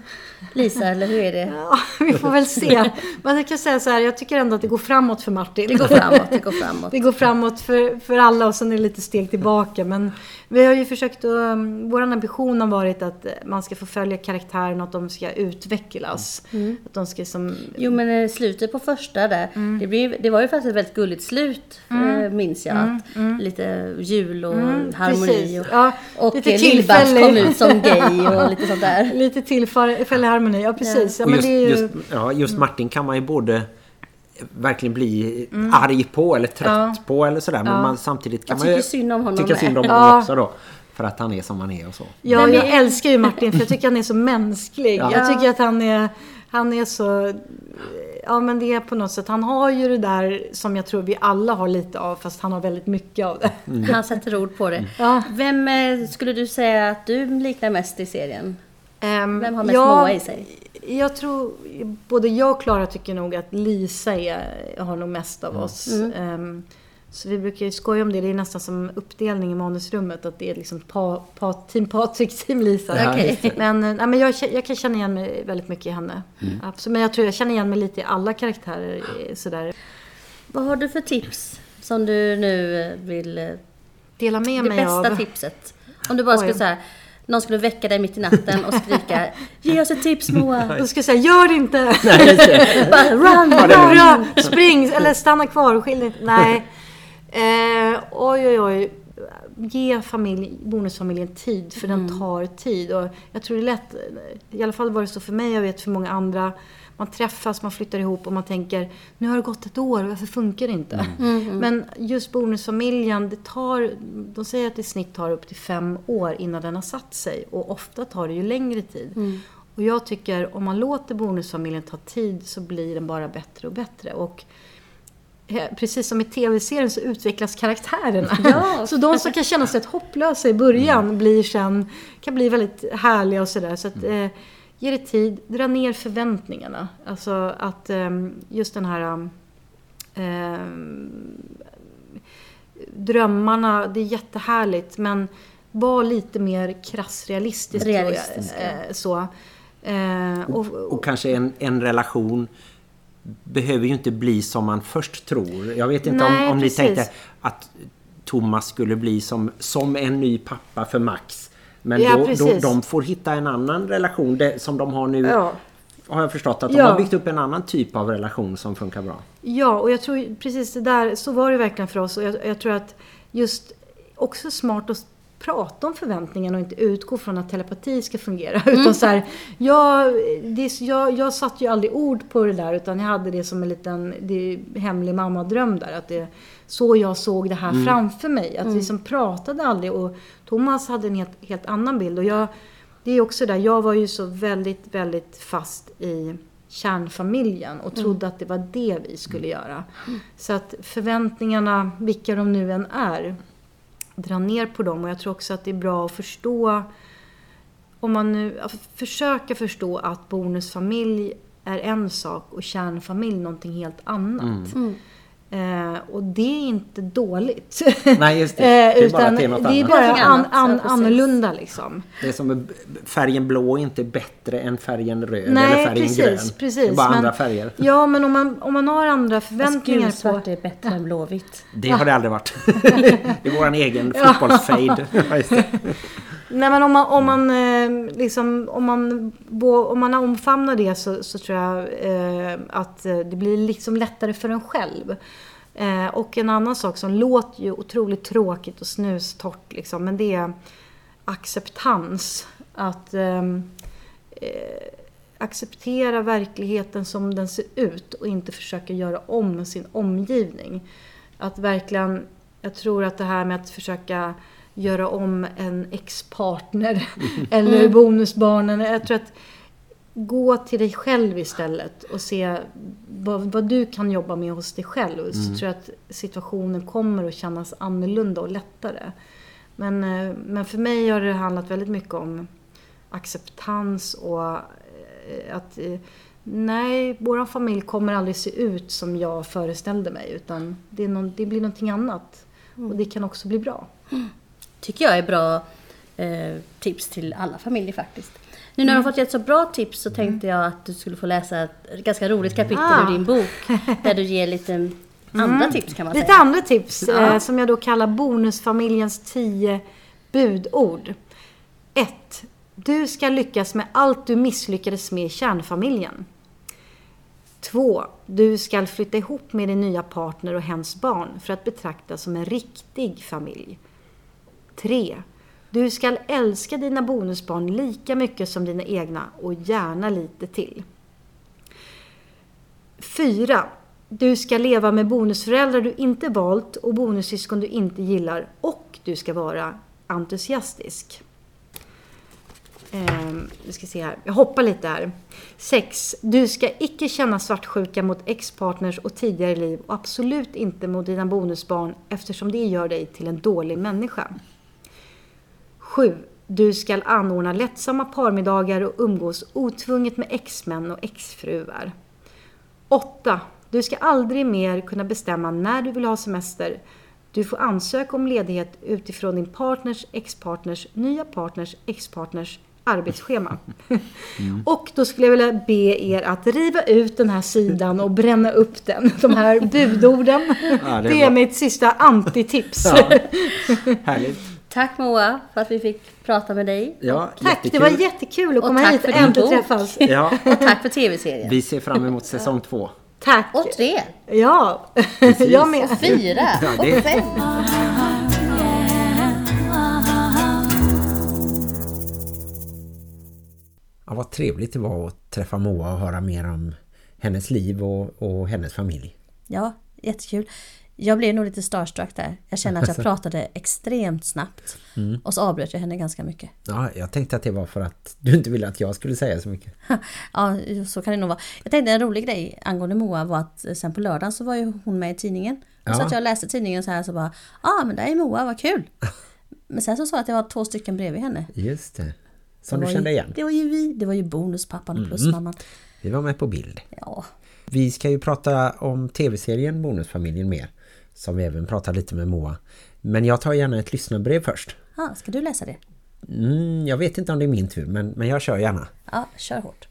Lisa eller hur är det? Ja, vi får väl se. Men jag kan säga så här, jag tycker ändå att det går framåt för Martin. Det går framåt, det går framåt. Det går framåt för, för alla och sen är det lite steg tillbaka. Men vi har ju försökt att, um, vår ambition har varit att man ska få följa karaktären och att de ska utvecklas. Att de ska som... Jo men eh, slutet på första där, Mm. det, blev, det var ju faktiskt ett väldigt gulligt slut ut, eh, minns jag. Att lite jul och harmoni. precis. Och, Ja, och lite tillfällig. kom ut som gay och lite sånt där. Lite tillfällig harmoni, ja precis. Ja, men just, det är ju, just, ja, just Martin kan man ju både verkligen bli arg på eller trött Ja. på eller sådär. Men man, samtidigt kan man ju tycker synd om honom tycka med. synd om Ja. honom också då. För att han är som han är och så. ja, Vem jag älskar ju Martin för jag tycker han är så mänsklig. Ja. Jag tycker att han är, han är så... Ja men det är på något sätt, han har ju det där som jag tror vi alla har lite av fast han har väldigt mycket av det. Han sätter ord på det. Ja. Vem eh, skulle du säga att du liknar mest i serien? Ehm, Vem har mest ja, Moa i sig? Jag tror, både jag och Klara tycker nog att Lisa är, har nog mest av oss. Mm. Ehm, så vi brukar ju skoja om det, det är nästan som uppdelning i manusrummet. Att det är liksom pa, pa, team Patrik, team Lisa. Ja, det. Men, eh, nej, men jag, jag kan känna igen mig väldigt mycket i henne. Absolut. Men jag tror jag känner igen mig lite i alla karaktärer. eh, Sådär. Vad har du för tips som du nu eh, vill... Dela med Det mig bästa av. tipset. Om du bara skulle Oj. säga någon skulle väcka dig mitt i natten och skrika Ge oss ett tips Moa! Då ska jag säga, gör det inte! Nej, det. Bara run, Run, run! spring eller stanna kvar, skilj dig inte. Nej. Eh, oj, oj, oj. Ge familj, bonusfamiljen tid, för den tar tid. Och jag tror det är lätt, i alla fall var det så för mig, jag vet för många andra. Man träffas, man flyttar ihop och man tänker, nu har det gått ett år, varför funkar det inte? Men just bonusfamiljen, det tar, de säger att det i snitt tar upp till fem år innan den har satt sig. Och ofta tar det ju längre tid. Och jag tycker om man låter bonusfamiljen ta tid så blir den bara bättre och bättre. Och precis som i tv-serien så utvecklas karaktärerna. Ja. så de som kan känna sig rätt hopplösa i början blir sen, kan bli väldigt härliga och sådär. Så att, eh, ge det tid, dra ner förväntningarna. Alltså att eh, just den här eh, drömmarna, det är jättehärligt men var lite mer krassrealistisk Realistisk, tror jag. Eh, så. Eh, och, Och kanske en, en relation behöver ju inte bli som man först tror. Jag vet inte Nej, om, om ni tänkte att Thomas skulle bli som, som en ny pappa för Max. Men Ja, då, då, de får hitta en annan relation det, som de har nu. Ja. Har jag förstått att de Ja. har byggt upp en annan typ av relation som funkar bra. Ja, och jag tror precis det där, så var det verkligen för oss. Och jag, jag tror att just också smart att prata om förväntningarna och inte utgå från att telepati ska fungera. Utan så här, jag, det, jag, jag satte ju aldrig ord på det där utan jag hade det som en liten det hemlig mammadröm där. Att det, så jag såg det här framför mig. Att vi som pratade aldrig och Thomas hade en helt, helt annan bild. Och jag, det är också där, jag var ju så väldigt, väldigt fast i kärnfamiljen och trodde att det var det vi skulle göra. Så att förväntningarna, vilka de nu än är, dra ner på dem. Och jag tror också att det är bra att förstå, om man nu försöka förstå att bonusfamilj är en sak och kärnfamilj någonting helt annat. Eh, och det är inte dåligt. Nej, just det. Det är Eh, bara det är något det är annat. bara an, annat, ja, an, precis. annorlunda liksom. Det är som färgen blå är inte bättre än färgen röd eller Nej, färgen precis, grön. precis. Det är bara men, andra färger. Ja, men om man, om man har andra förväntningar på... Gulsvart är bättre än blåvitt. Det har det aldrig varit. det är vår egen fotbollsfejd. Ja. Nej men om man, om man, eh, liksom, om man, bo- om man omfamnar det så, så tror jag eh, att eh, det blir liksom lättare för en själv. Eh, och en annan sak som låter ju otroligt tråkigt och snustort liksom, men det är acceptans. Att ehm, eh, acceptera verkligheten som den ser ut och inte försöka göra om sin omgivning. Att verkligen, jag tror att det här med att försöka göra om en ex-partner eller bonusbarnen. Jag tror att gå till dig själv istället och se vad, vad du kan jobba med hos dig själv. Så tror jag att situationen kommer att kännas annorlunda och lättare. Men, eh, men för mig har det handlat väldigt mycket om acceptans och eh, att eh, nej, vår familj kommer aldrig se ut som jag föreställde mig utan det, är någon, det blir någonting annat. Och det kan också bli bra. Tycker jag är bra eh, tips till alla familjer faktiskt. Nu när du har fått ett så bra tips så tänkte jag att du skulle få läsa ett ganska roligt kapitel Ah. ur din bok. Där du ger lite andra tips kan man Lite säga. andra tips eh, som jag då kallar bonusfamiljens tio budord. 1. Du ska lyckas med allt du misslyckades med i kärnfamiljen. 2. Du ska flytta ihop med din nya partner och hens barn för att betraktas som en riktig familj. 3. Du ska älska dina bonusbarn lika mycket som dina egna och gärna lite till. 4. Du ska leva med bonusföräldrar du inte valt och bonussyskon du inte gillar och du ska vara entusiastisk. Eh, vi ska se här. Jag hoppar lite här. 6. Du ska icke känna svartsjuka mot ex-partners och tidigare liv och absolut inte mot dina bonusbarn eftersom det gör dig till en dålig människa. 7. Du ska anordna lättsamma parmiddagar och umgås otvunget med exmän och exfruar. 8. Du ska aldrig mer kunna bestämma när du vill ha semester. Du får ansöka om ledighet utifrån din partners, ex-partners, nya partners, ex-partners arbetsschema. Och då skulle jag vilja be er att riva ut den här sidan och bränna upp den. De här budorden. Ja, det det, är mitt sista antitips. Ja. Härligt. Tack Moa för att vi fick prata med dig. Ja, Tack, det jättekul. var jättekul att Och komma tack hit för och äntligen träffas. Ja, Och tack för tv-serien. vi ser fram emot säsong två. Tack. Och tre, Ja, Precis. jag med. fyra Ja, och det- fem. Ja, vad trevligt det var att träffa Moa och höra mer om hennes liv och, och hennes familj. Ja, jättekul. Jag blev nog lite starstruck där. Jag känner att jag pratade extremt snabbt. Och så avbröt jag henne ganska mycket. Ja, jag tänkte att det var för att du inte ville att jag skulle säga så mycket. Ja, så kan det nog vara. Jag tänkte en rolig grej angående Moa var att sen på lördagen så var ju hon med i tidningen. Och så Ja. att jag läste tidningen så här så bara, ja ah, men där är Moa, vad kul. Men sen så sa jag att det var två stycken bredvid henne. Just det. Som Det du kände ju, igen. Det var ju vi, det var ju bonuspappan och plusmamman. Vi var med på bild. Ja, Vi ska ju prata om tv-serien Bonusfamiljen mer. Som vi även pratar lite med Moa. Men jag tar gärna ett lyssnarbrev först. ah, ska du läsa det? Mm, jag vet inte om det är min tur, men, men jag kör gärna. Ja, kör hårt.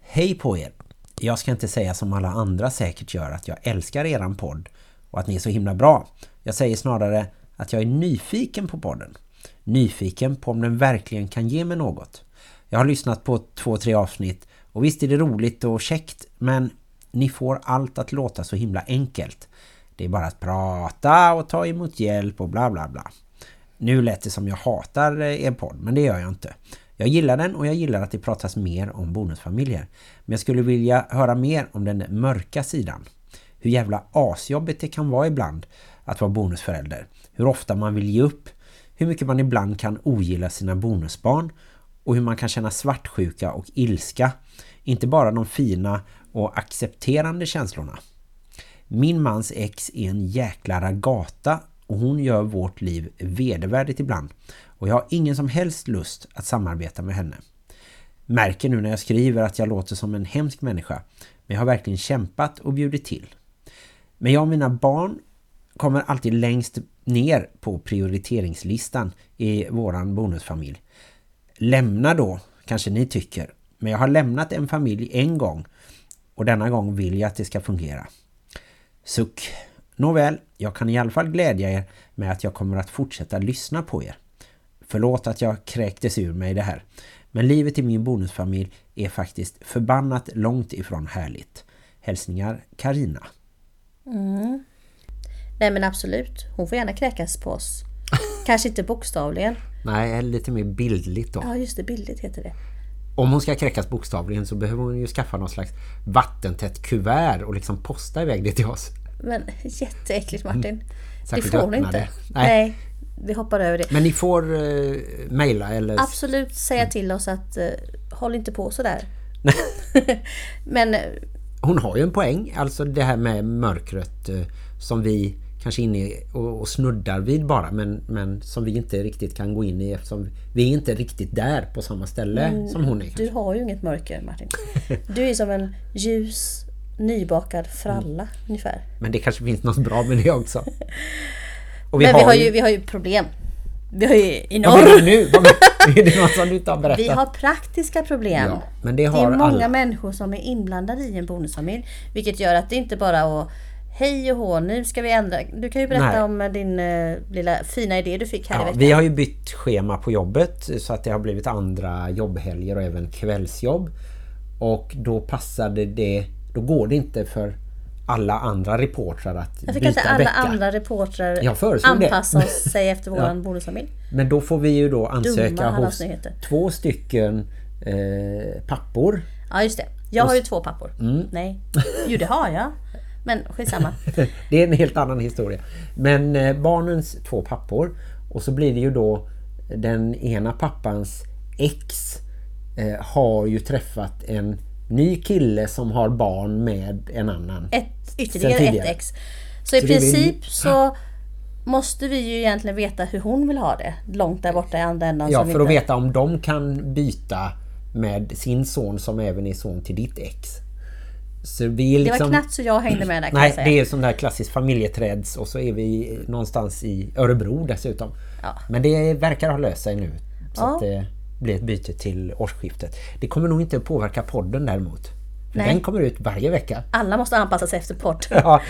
Hej på er! Jag ska inte säga som alla andra säkert gör att jag älskar eran podd och att ni är så himla bra. Jag säger snarare att jag är nyfiken på podden. Nyfiken på om den verkligen kan ge mig något. Jag har lyssnat på två, tre avsnitt och visst är det roligt och käckt men ni får allt att låta så himla enkelt. Det är bara att prata och ta emot hjälp och bla bla bla. Nu lät det som jag hatar eh, er podd, men det gör jag inte. Jag gillar den och jag gillar att det pratas mer om bonusfamiljer. Men jag skulle vilja höra mer om den mörka sidan. Hur jävla asjobbigt det kan vara ibland att vara bonusförälder. Hur ofta man vill ge upp. Hur mycket man ibland kan ogilla sina bonusbarn. Och hur man kan känna svartsjuka och ilska. Inte bara de fina och accepterande känslorna. Min mans ex är en jäkla ragata och hon gör vårt liv vedervärdigt ibland. Och jag har ingen som helst lust att samarbeta med henne. Märker nu när jag skriver att jag låter som en hemsk människa. Men jag har verkligen kämpat och bjudit till. Men jag och mina barn kommer alltid längst ner på prioriteringslistan i våran bonusfamilj. Lämna då, kanske ni tycker. Men jag har lämnat en familj en gång och denna gång vill jag att det ska fungera. Suck. Nåväl, jag kan i alla fall glädja er med att jag kommer att fortsätta lyssna på er. Förlåt att jag kräktes ur mig det här. Men livet i min bonusfamilj är faktiskt förbannat långt ifrån härligt. Hälsningar Karina. Nej men absolut, hon får gärna kräkas på oss. Kanske inte bokstavligen. Nej, lite mer bildligt då. Ja just det, bildligt heter det. Om hon ska kräkas bokstavligen så behöver hon ju skaffa någon slags vattentätt kuvert och liksom posta iväg det till oss. Men jätteäckligt Martin. Det Särskilt får hon inte. det. Nej. Nej. vi hoppar över det. Men ni får uh, mejla eller... Absolut säga till oss att eh, håll inte på sådär. Men eh, Hon har ju en poäng, alltså det här med mörkret eh, som vi kanske inne och, och snuddar vid bara men, men som vi inte riktigt kan gå in i eftersom vi är inte riktigt där på samma ställe som hon är. du har ju inget mörker Martin. Du är som en ljus, nybakad fralla ungefär. Men det kanske finns något bra med det också. Och Men vi har ju, vi har ju problem. Vi har ju enormt nu? Är det något som du inte har berättat? Vi har praktiska problem. Ja, men det det har är många alla. människor som är inblandade i en bonusfamilj. Vilket gör att det inte bara är att Hej och hå, nu ska vi ändra. Du kan ju berätta Nej. om din eh, lilla fina idé du fick här i Ja, veckan. vi har ju bytt schema på jobbet så att det har blivit andra jobbhelger och även kvällsjobb. Och då passade det då går det inte för alla andra reportrar att Jag fick byta inte alla vecka. andra reportrar anpassa sig efter våran Ja. bonusfamilj. Men då får vi ju då ansöka Dumma hos två stycken eh, pappor. Ja just det. Jag har ju två pappor. Mm. Nej. Jo det har jag. Men skitsamma. Det är en helt annan historia. Men eh, barnens två pappor och så blir det ju då den ena pappans ex eh, har ju träffat en ny kille som har barn med en annan. Ett, ytterligare ett ex. Så i Så väl- princip så måste vi ju egentligen veta hur hon vill ha det. Långt där borta i andra ändan. Ja, vi för att veta om de kan byta med sin son som även är son till ditt ex. Så vi är Det liksom... var knappt så jag hängde med där kan Nej, jag säga. det är sån där klassisk familjeträds och så är vi någonstans i Örebro dessutom. Ja. Men det verkar ha löst sig nu. Så Ja. att det blir ett byte till årsskiftet. Det kommer nog inte att påverka podden däremot. Nej. den kommer ut varje vecka. Alla måste anpassa sig efter podd. Ja,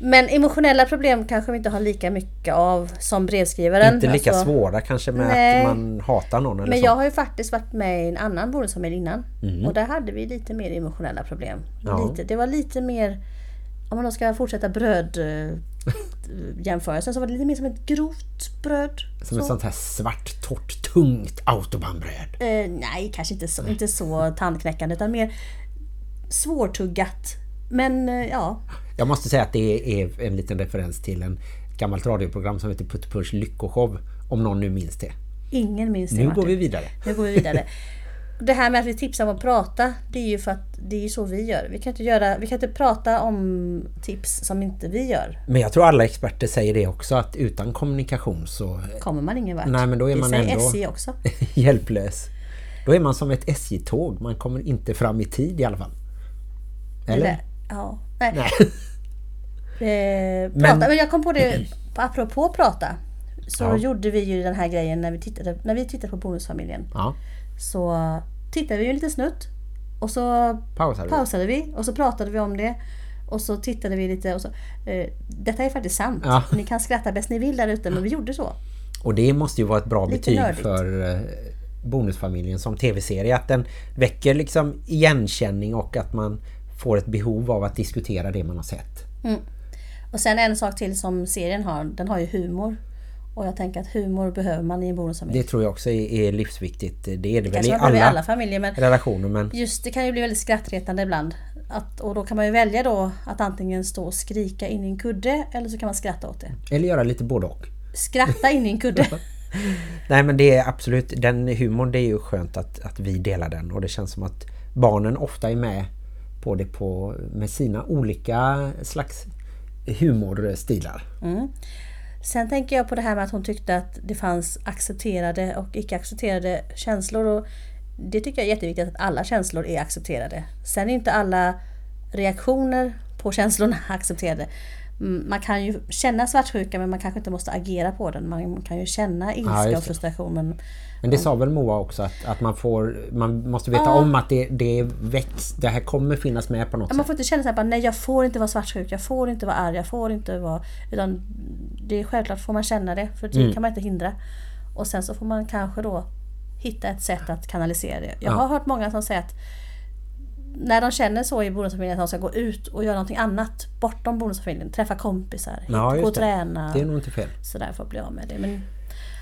Men emotionella problem kanske vi inte har lika mycket av som brevskrivaren. inte lika Alltså, svåra kanske med nej. att man hatar någon eller Men så. jag har ju faktiskt varit med i en annan bonusfamilj innan. Mm. Och där hade vi lite mer emotionella problem. Ja. Lite, det var lite mer, om man då ska fortsätta bröd eh, jämförelsen så var det lite mer som ett grovt bröd. Som så. ett sånt här svart, torrt, tungt autobahnbröd. Eh, nej, kanske inte så, inte så tandknäckande utan mer svårtuggat. Men eh, ja, Jag måste säga att det är en liten referens till en gammalt radioprogram som heter Puttpush Lyckoshow. Om någon nu minns det. ingen minns det Nu Martin. går vi vidare. Nu går vi vidare. Det här med att vi tipsar om att prata, det är ju för att det är så vi gör. Vi kan inte, göra, vi kan inte prata om tips som inte vi gör. Men jag tror alla experter säger det också att utan kommunikation så Kommer man ingen vart. Nej, men då är det man ändå- SJ också. hjälplös. Då är man som ett SJ-tåg. Man kommer inte fram i tid i alla fall. Eller? Ja, nej. Nej. Eh, prata. Men- Men... jag kom på det, apropå prata. Så Ja. gjorde vi ju den här grejen när vi tittade, när vi tittade på Bonusfamiljen. Ja, Så tittade vi ju en liten snutt. Och så pausar vi. pausade vi och så pratade vi om det. Och så tittade vi lite och så. Eh, detta är faktiskt sant. Ja. Ni kan skratta bäst ni vill där ute men vi gjorde så. Och det måste ju vara ett bra Lite betyg nördigt. för eh, Bonusfamiljen som tv-serie. Att den väcker liksom igenkänning och att man får ett behov av att diskutera det man har sett. Och sen en sak till som serien har. Den har ju humor. Och jag tänker att humor behöver man i en bonusfamilj. Det tror jag också är, livsviktigt. Det är det väl i man behöver i alla, alla familjer men relationer. Men just det kan ju bli väldigt skrattretande ibland. Att, och då kan man ju välja då att antingen stå och skrika in i en kudde eller så kan man skratta åt det. eller göra lite både och. Skratta in i en kudde. Nej men det är absolut, den humorn det är ju skönt att, att vi delar den och det känns som att barnen ofta är med på det på, med sina olika slags humorstilar. Sen tänker jag på det här med att hon tyckte att det fanns accepterade och icke accepterade känslor. Och det tycker jag är jätteviktigt att alla känslor är accepterade. Sen är inte alla reaktioner på känslorna accepterade. Mm, Man kan ju känna svartsjuka men man kanske inte måste agera på den. Man kan ju känna ilska just och frustration. Men Men det sa väl Moa också att, att man får man måste veta Ja. om att det, det växt, det här kommer finnas med på något man sätt. får inte känna så här, nej jag får inte vara svartsjuk, jag får inte vara arg, jag får inte vara... Utan det är självklart får man känna det, för det Mm. kan man inte hindra. Och sen så får man kanske då hitta ett sätt att kanalisera det. Jag Ja. har hört många som säger att när de känner så i bonusfamiljen att de ska gå ut och göra någonting annat bortom bonusfamiljen, träffa kompisar, Ja, gå och det. träna, Det är nog inte fel. sådär för att bli av med det. Men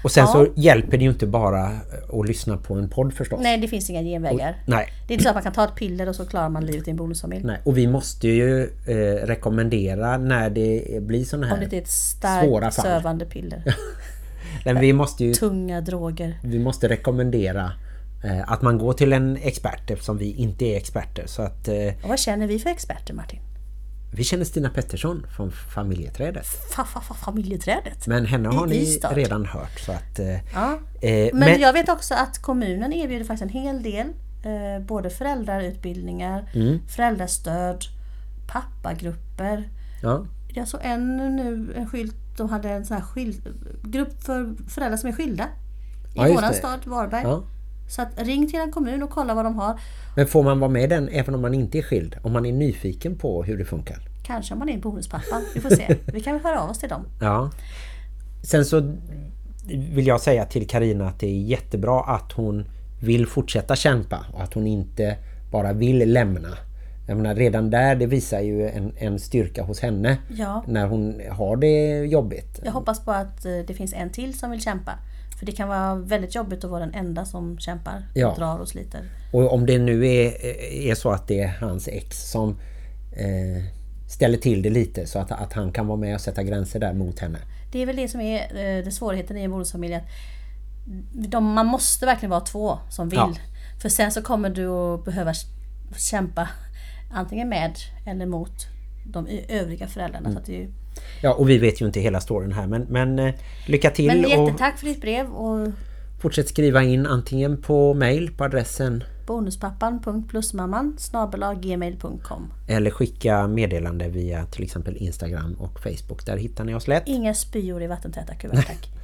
Och sen Ja. så hjälper det ju inte bara att lyssna på en podd förstås. nej, det finns inga genvägar. Nej. Det är inte så att man kan ta ett piller och så klarar man livet i en bonusfamilj. Nej. Och vi måste ju eh, rekommendera när det blir såna Om det här... inte är ett Svåra starkt sövande piller. Men vi måste ju Tunga droger. vi måste rekommendera eh, att man går till en expert eftersom vi inte är experter. Så att eh, Och vad känner vi för experter Martin? Vi känner Stina Pettersson från familjeträdet. Fa, fa, fa, familjeträdet. Men henne har I ni Ystad. redan hört. Så att, eh, Ja. eh, Men, jag vet också att kommunen erbjuder faktiskt en hel del. Eh, både föräldrautbildningar, Mm. föräldrastöd, pappagrupper. ja, Jag såg en nu, en skylt, de hade en sån här skild, grupp för föräldrar som är skilda. I Ja, våran stad, Varberg. ja. Så att ring till en kommun och kolla vad de har. Men får man vara med den även om man inte är skild? Om man är nyfiken på hur det funkar? Kanske om man är bonuspappa. Vi får se. Vi kan väl höra av oss till dem. Ja. Sen så vill jag säga till Karina att det är jättebra att hon vill fortsätta kämpa och att hon inte bara vill lämna. Jag menar, redan där det visar ju en, en styrka hos henne Ja. när hon har det jobbigt. Jag hoppas på att eh, det finns en till som vill kämpa. För det kan vara väldigt jobbigt att vara den enda som kämpar Ja. och drar och sliter. Och om det nu är, är så att det är hans ex som eh, ställer till det lite så att, att han kan vara med och sätta gränser där mot henne. Det är väl det som är eh, det svårigheten i en bonusfamilj. Att de, man måste verkligen vara två som vill. Ja. För sen så kommer du att behöva kämpa antingen med eller mot de övriga föräldrarna. Så att det är ju, Ja, och vi vet ju inte hela storyn här men, men eh, lycka till men och jättetack för ditt brev och fortsätt skriva in antingen på mail på adressen bonuspappan.plusmamman gmail.com eller skicka meddelande via till exempel Instagram och Facebook. Där hittar ni oss lätt. Inga spyor i vattentäta kuvert tack.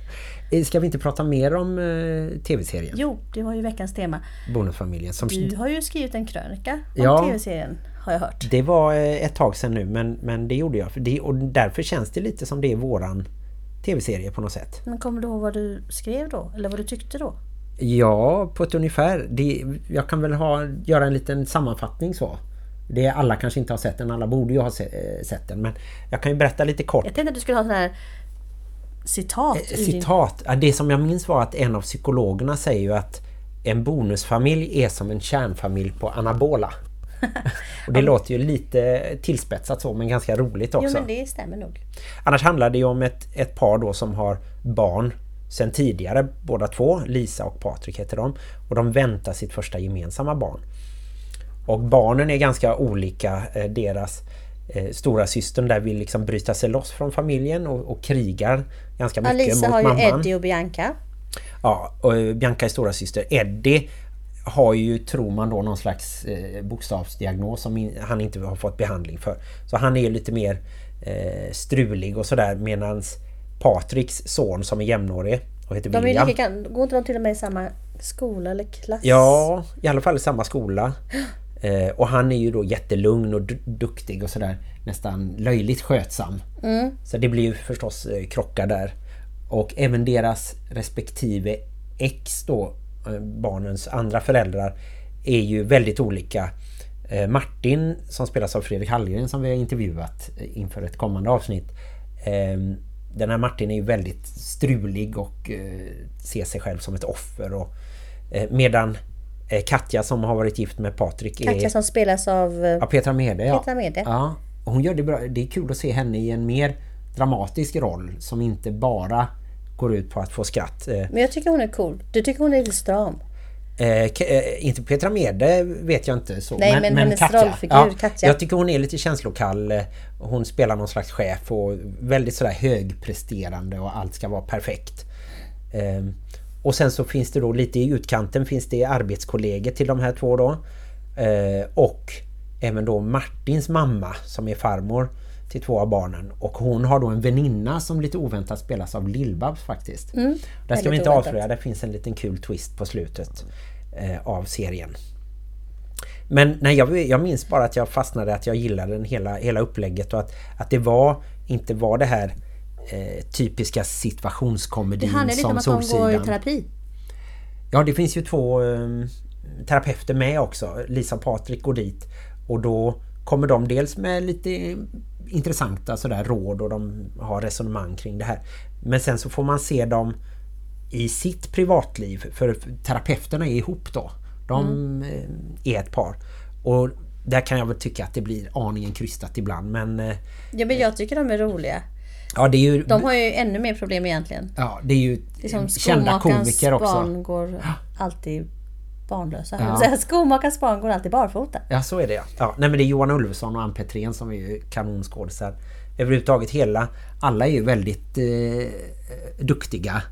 Eh, Ska vi inte prata mer om eh, tv-serien Jo, det var ju veckans tema. Bonusfamiljen? Som, Du har ju skrivit en krönika om Ja. tv-serien har jag hört. Det var eh, ett tag sedan nu men, men det gjorde jag. Det, och därför känns det lite som det är våran tv-serie på något sätt. Men kommer du ihåg vad du skrev då? Eller vad du tyckte då? Ja, på ett ungefär. Det, jag kan väl ha, göra en liten sammanfattning så. Det alla kanske inte har sett den, alla borde ju ha se, eh, sett den. Men jag kan ju berätta lite kort. Jag tänkte att du skulle ha sån här citat. din- Citat. Ja, Det som jag minns var att en av psykologerna säger ju att en bonusfamilj är som en kärnfamilj på anabola. Och det låter ju lite tillspetsat så men ganska roligt också. Jo men det stämmer nog. Annars handlar det ju om ett, ett par då som har barn sen tidigare, båda två, Lisa och Patrik heter de. Och de väntar sitt första gemensamma barn. Och barnen är ganska olika. Eh, deras eh, stora systern där vill liksom bryta sig loss från familjen och, och krigar ganska mycket Alisa mot har ju mamman. Eddie och Bianca. Ja, och eh, Bianca är stora syster. Eddie har ju, tror man då, någon slags eh, bokstavsdiagnos som in, han inte har fått behandling för. Så han är ju lite mer eh, strulig och sådär medans Patriks son som är jämnårig och heter De är William. lika, går inte de till och med i samma skola eller klass? Ja, i alla fall i samma skola. Eh, och han är ju då jättelugn och du- duktig och sådär nästan löjligt skötsam. Så det blir ju förstås eh, krockar där. Och även deras respektive ex då, barnens andra föräldrar, är ju väldigt olika. Eh, Martin som spelas av Fredrik Hallgren som vi har intervjuat eh, inför ett kommande avsnitt. Eh, den här Martin är ju väldigt strulig och eh, ser sig själv som ett offer. Och, eh, medan eh, Katja som har varit gift med Patrik är... Katja som spelas av... eh, Ja, Petra Mede, ja. Petra Mede. Ja, hon gör det bra. Det är kul att se henne i en mer dramatisk roll som inte bara går ut på att få skratt. Eh, Men jag tycker hon är cool. Du tycker hon är lite stram. eh, eh, inte Petra Mede vet jag inte så. Nej, men hennes rollfigur, Katja. Jag tycker hon är lite känslokall. Eh, Hon spelar någon slags chef och väldigt sådär högpresterande och allt ska vara perfekt. Eh, och sen så finns det då lite i utkanten finns det arbetskollegor till de här två då. Eh, och även då Martins mamma som är farmor till två av barnen. Och hon har då en väninna som lite oväntat spelas av Lillbabs faktiskt. Där ska vi inte oväntat. avslöja, det finns en liten kul twist på slutet eh, av serien. Men nej, jag, jag minns bara att jag fastnade att jag gillade den hela, hela upplägget och att, att det var inte var det här eh, typiska Det situationskomedin handlar lite som om att de går i Solsidan. terapi. Ja, det finns ju två eh, terapeuter med också. Lisa och Patrik går dit och då kommer de dels med lite intressanta sådär råd och de har resonemang kring det här. Men sen så får man se dem i sitt privatliv för terapeuterna är ihop då. De eh, är ett par. Och där kan jag väl tycka att det blir aningen krystat ibland men eh, Ja, men jag tycker de är roliga. ja det är ju De har ju ännu mer problem egentligen. ja, det är ju Det är som kända komiker också. barn går alltid barnlösa. Ja. Skomakarens barn går alltid barfota. Ja, så är det ja. ja nej, men det är Johan Ulveson och Ann Petrén som är ju kanonskådisar. Överhuvudtaget hela, alla är ju väldigt eh, duktiga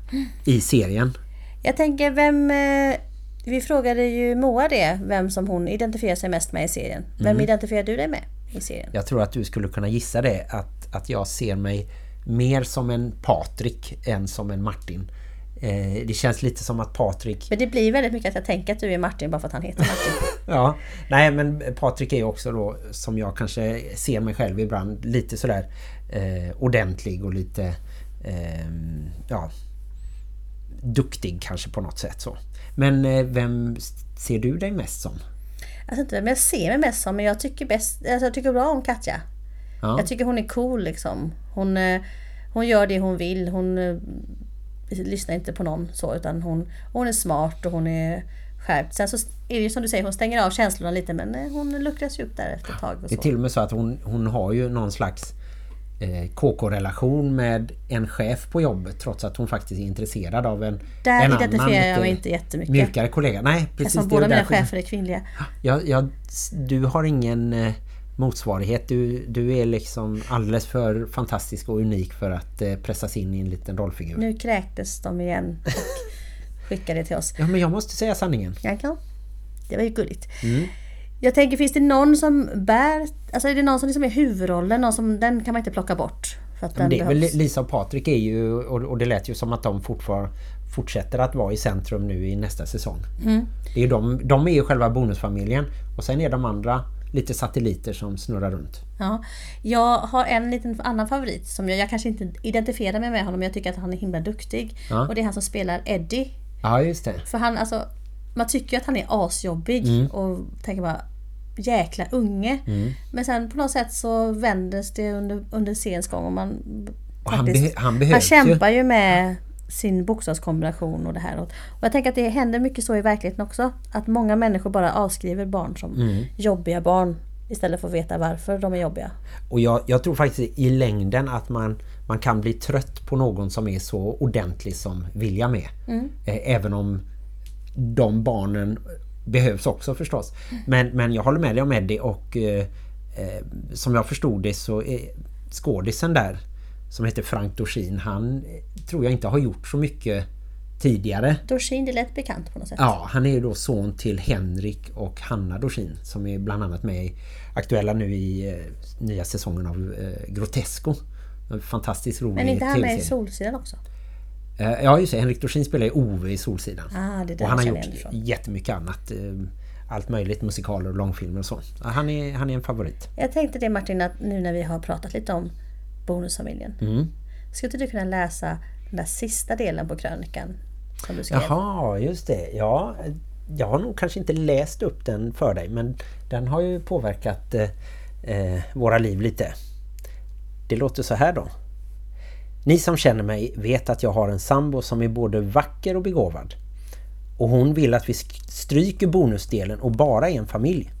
i serien. Jag tänker vem... eh, Vi frågade ju Moa det, vem som hon identifierar sig mest med i serien. Vem Mm. identifierar du dig med i serien? Jag tror att du skulle kunna gissa det, att, att jag ser mig mer som en Patrik än som en Martin. Eh, det känns lite som att Patrik... Men det blir väldigt mycket att jag tänker att du är Martin bara för att han heter Martin. Ja, nej men Patrik är också då, som jag kanske ser mig själv ibland, lite sådär eh, ordentlig och lite eh, ja, duktig kanske på något sätt så. Men eh, vem ser du dig mest som? jag vet inte vem jag ser mig mest som men jag tycker bäst, alltså jag tycker bra om Katja. Ja. Jag tycker hon är cool liksom. Hon, eh, hon gör det hon vill. Hon eh, lyssnar inte på någon så utan hon, hon är smart och hon är skärpt. Sen så är det ju som du säger, hon stänger av känslorna lite men eh, hon luckras ju upp där efter ett tag. Det är till och med så att hon, hon har ju någon slags eh, KK-relation med en chef på jobbet trots att hon faktiskt är intresserad av en, Där en identifierar jag mig inte jättemycket. Mjukare kollega. Nej, precis. Eftersom båda mina chefer är kvinnliga. Jag, jag, du har ingen eh, motsvarighet. Du, du är liksom alldeles för fantastisk och unik för att eh, pressas in i en liten rollfigur. Nu kräktes de igen och skickade det till oss. Ja, men jag måste säga sanningen. Jankan. Det var ju gulligt. Mm. Jag tänker, finns det någon som bär... Alltså är det någon som liksom är huvudrollen? Någon som, den kan man inte plocka bort. För att Men den det. Lisa och Patrik är ju, och, och det lät ju som att de fortfarande fortsätter att vara i centrum nu i nästa säsong. Mm. Det är de, de är ju själva bonusfamiljen och sen är de andra lite satelliter som snurrar runt. Ja. Jag har en liten annan favorit som jag, jag kanske inte identifierar mig med honom men jag tycker att han är himla duktig. Ja. Och det är han som spelar Eddie. Ja, just det. För han alltså, man tycker att han är asjobbig Mm. och tänker bara jäkla unge. Men sen på något sätt så vändes det under, under scenens gång och man Och han, be, han Han behövs ju. kämpar ju med sin bokstavskombination och det här. Och jag tänker att det händer mycket så i verkligheten också. Att många människor bara avskriver barn som Mm. jobbiga barn istället för att veta varför de är jobbiga. Och jag, jag tror faktiskt i längden att man, man kan bli trött på någon som är så ordentlig som Vilja med. Eh, även om de barnen behövs också förstås. Men, men jag håller med dig om Eddie och eh, eh, som jag förstod det så är skådisen där som heter Frank Dorsin, han tror jag inte har gjort så mycket tidigare. Dorsin, det lät bekant på något sätt. Ja, han är ju då son till Henrik och Hanna Dorsin som är bland annat med i, aktuella nu i eh, nya säsongen av eh, Grotesco. En fantastiskt rolig Men inte han med i. Solsidan också? Eh, ja, just det. Henrik Dorsin spelar ju Ove i Solsidan. Ah, det är där och han har gjort jättemycket annat. eh, Allt möjligt, musikaler och långfilmer och så. Han är, han är en favorit. Jag tänkte det Martin, att nu när vi har pratat lite om Bonusfamiljen. Mm. Skulle inte du kunna läsa den där sista delen på krönikan som du skrev? Jaha, just det. Ja, jag har nog kanske inte läst upp den för dig men den har ju påverkat eh, eh, våra liv lite. Det låter så här då. Ni som känner mig vet att jag har en sambo som är både vacker och begåvad. Och hon vill att vi stryker bonusdelen och bara är en familj.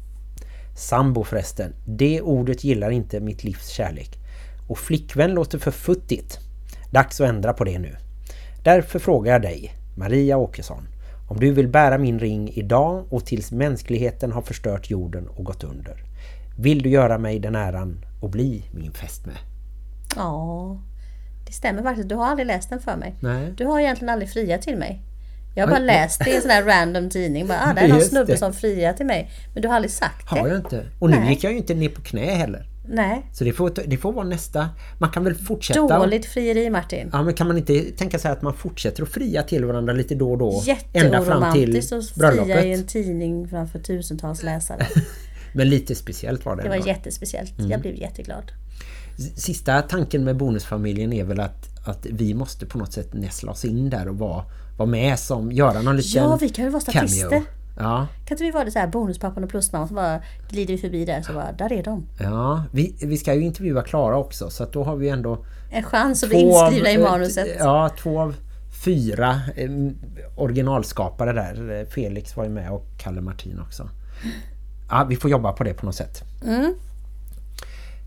Sambo förresten, det ordet gillar inte mitt livs kärlek. Och flickvän låter för futtigt. Dags att ändra på det nu. Därför frågar jag dig, Maria Åkesson, om du vill bära min ring idag och tills mänskligheten har förstört jorden och gått under. Vill du göra mig den äran och bli min fästmö? Ja, det stämmer faktiskt. Du har aldrig läst den för mig. Nej. Du har egentligen aldrig friat till mig. Jag har bara läst det i en sån här random tidning. Bara, ah, det är någon snubbe det. som friar till mig. Men du har aldrig sagt Har det. jag inte. Och nu Nej. gick jag ju inte ner på knä heller. Nej. Så det får, det får vara nästa. Man kan väl fortsätta. Dåligt frieri Martin. Ja, men kan man inte tänka sig att man fortsätter att fria till varandra lite då och då? Ända fram till Jätteoromantiskt att fria i en bröllopet. tidning framför tusentals läsare. Men lite speciellt var det. Det var ändå. jättespeciellt. Mm. Jag blev jätteglad. Sista tanken med bonusfamiljen är väl att, att vi måste på något sätt näsla oss in där och vara, vara med som göra någon liten Ja, vi kan ju vara statister. cameo. Ja, Kan inte vi vara det så här bonuspappan och plusmamman så bara glider vi förbi där så bara, där är de. ja. Vi, vi ska ju intervjua Klara också så då har vi ändå En chans att bli två av- inskrivna i manuset. Ja, två av fyra eh, originalskapare där. Felix var ju med och Kalle Martin också. Ja, vi får jobba på det på något sätt. Mm.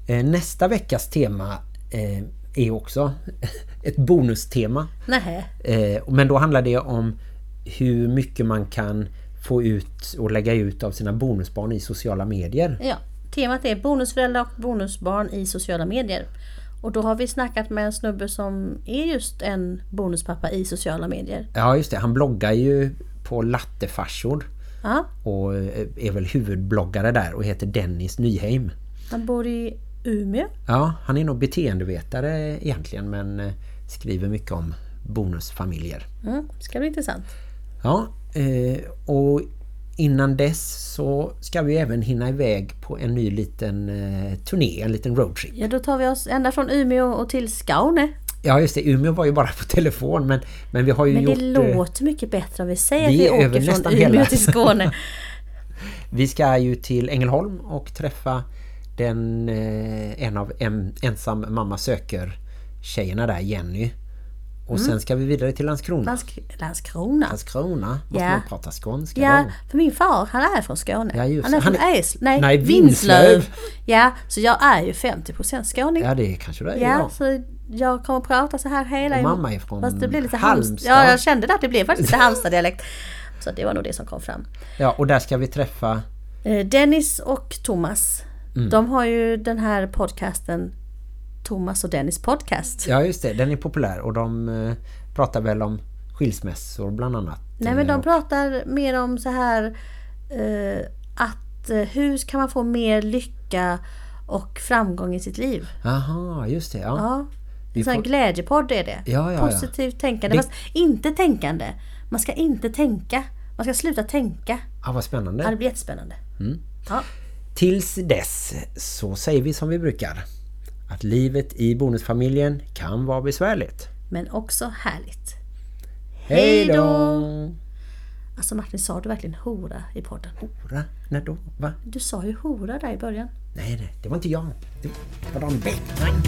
Eh, Nästa veckas tema eh, är också ett bonustema. Nähä. Eh, men då handlar det om hur mycket man kan få ut och lägga ut av sina bonusbarn i sociala medier. Ja, temat är bonusföräldrar och bonusbarn i sociala medier. Och då har vi snackat med en snubbe som är just en bonuspappa i sociala medier. Ja just det, han bloggar ju på Lattefarsor Ja, och eh, är väl huvudbloggare där och heter Dennis Nyheim. han bor i Umeå. Ja, han är nog beteendevetare egentligen men eh, skriver mycket om bonusfamiljer. Mm, ska bli intressant. Ja, och innan dess så ska vi även hinna iväg på en ny liten eh, turné, en liten roadtrip. Ja, då tar vi oss ända från Umeå och till Skåne. Ja just det, Umeå var ju bara på telefon men, men vi har ju Men gjort... det eh, låter mycket bättre om vi säger vi att är vi åker från Umeå hela- till Skåne. Vi ska ju till Ängelholm och träffa den eh, en av en, ensam mamma söker tjejerna där, Jenny. Och Mm. sen ska vi vidare till Landskrona. Landsk Landskrona. Landskrona. Måste Ja. man prata skånska Ja, då? för min far han är från Skåne. Ja, just han är från är- Äsl... Nej, Nej, Vinslöv. Vinslöv. Ja, så jag är ju 50% skåning. Ja, det kanske det är. Ja, så jag kommer att prata så här hela... Och mamma är från Fast det blir lite Halmstad. Halmstad. Ja, jag kände det att det blev faktiskt lite Halmstad-dialekt. Så det var nog det som kom fram. ja, och där ska vi träffa... Eh, Dennis och Thomas. Mm. De har ju den här podcasten Thomas och Dennis podcast. Ja, just det. Den är populär och de eh, pratar väl om skilsmässor bland annat. Nej men de pratar mer om så här eh, att eh, hur kan man få mer lycka och framgång i sitt liv? Aha, just det. Ja. Ja. En sån får- glädjepodd är det. Ja, ja, ja. Positivt tänkande. Det- Fast inte tänkande. Man ska inte tänka. Man ska sluta tänka. Ah, vad spännande. Ja, det blir jättespännande. Mm. Ja. Tills dess så säger vi som vi brukar. Att livet i bonusfamiljen kan vara besvärligt. Men också härligt. Hej då! Alltså Martin, sa du verkligen hora i podden? Hora? När då? Va? Du sa ju hora där i början. Nej, nej, det var inte jag. Det var Dan Bäckman.